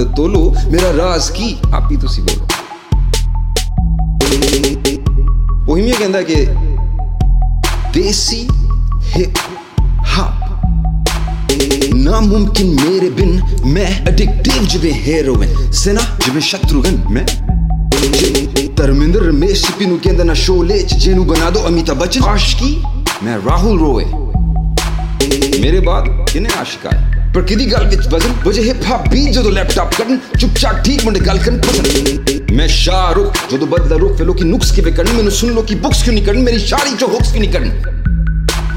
हाल तोलो, मेरा राज की। आप भी ਤੁਸੀਂ ਬੋਲੋ ਬੋਹੀਮੀਆ कहता ਕਿ देसी हिप हॉप नामुमकिन मेरे बिन मैं एडिक्टिव जिवे हेरोइन सेना जिवे शत्रुघ्न मैं। धर्मेंद्र रमेश पिनु नु अंदर ना शो ले जेनु बना दो, अमिताभ बच्चन। आशिकी, मैं राहुल रोए मेरे बाद किने आशिका है? पर किदी गल वज़न, वजह हिप हॉप बीट जो तो लैपटॉप कटन चुपचाप ठीक मुंडे गल करन मैं शाहरुख, जो तो बदला रुख फिलो की नुक्स के बेकन सुन लो की बुक्स क्यों नहीं करन, मेरी शायरी जो हुक्स क्यों नहीं करन।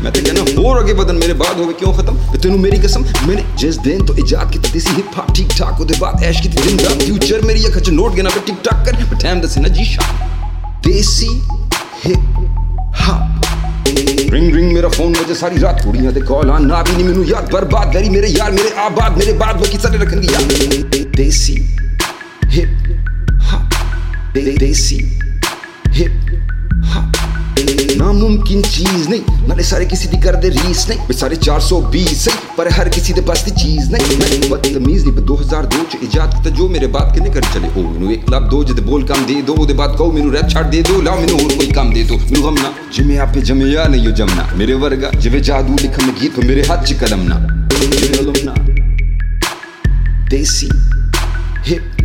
मैं तो कहना और आगे बदन मेरे बाद हो क्यों खत्म? तेनू मेरी कसम, मैंने जिस दिन तो इजाद की देसी हिप ठीक ठाक होते बाद ऐश फ्यूचर मेरी अख नोट गना पे कर time desi hip ring ring ਮੇਰਾ ਫੋਨ ਵਜੇ ਸਾਰੀ ਰਾਤ ਕੁੜੀਆਂ ਦੇ ਕਾਲ ਆ। ਨਾ ਵੀ ਨਹੀਂ ਮੈਨੂੰ ਯਾਦ, ਬਰਬਾਦ ਕਰੀ ਮੇਰੇ ਯਾਰ, ਮੇਰੇ ਆਬਾਦ, ਮੇਰੇ ਬਾਦ ਬਾਕੀ ਸਾਰੇ ਰੱਖਣ ਦੀ ਯਾਦ। ਦੇਸੀ ਹਿਪ ਹਾ। ਨਾਮੁਮਕਿਨ ਚੀਜ਼ ਨਹੀਂ। ਨਾਲੇ ਸਾਰੇ ਕਿਸੇ ਦੀ ਕਰਦੇ ਰੀਸ ਨਹੀਂ। ਵੀ ਸਾਰੇ 420 ਸਹੀ, ਪਰ ਹਰ ਕਿਸੇ ਦੇ ਪਾਸ ਦੀ ਚੀਜ਼ ਨਹੀਂ। ਮੈਂ ਬਦਤਮੀਜ਼ ਨਹੀਂ 2002 ਚ ਇਜਾਦ ਕੀਤਾ, ਜੋ ਮੇਰੇ ਬਾਤ ਕਿਨੇ ਕਰ ਚਲੇ। ਉਹ ਮੈਨੂੰ ਇੱਕ ਲੱਭ ਦੋ, ਜਦ ਬੋਲ ਕੰਮ ਦੇ ਦੋ, ਉਹਦੇ ਬਾਅਦ ਕਹੋ ਮੈਨੂੰ ਰੈਪ ਛੱਡ ਦੇ ਦੋ। ਲਾਓ ਮੈਨੂੰ ਹੋਰ ਕੋਈ ਕੰਮ ਦੇ ਦੋ। ਮੈਨੂੰ ਗਮ ਜਿਵੇਂ ਆਪੇ ਜਮਿਆ, ਨਹੀਂ ਉਹ ਜਮਨਾ ਮੇਰੇ ਵਰਗਾ, ਜਿਵੇਂ ਜਾਦੂ ਲਿਖਣ ਗੀਤ ਮੇਰੇ ਹੱਥ ਚ ਕਲਮ ਨਾ। ਨਾ। ਦੇਸੀ ਹਿਪ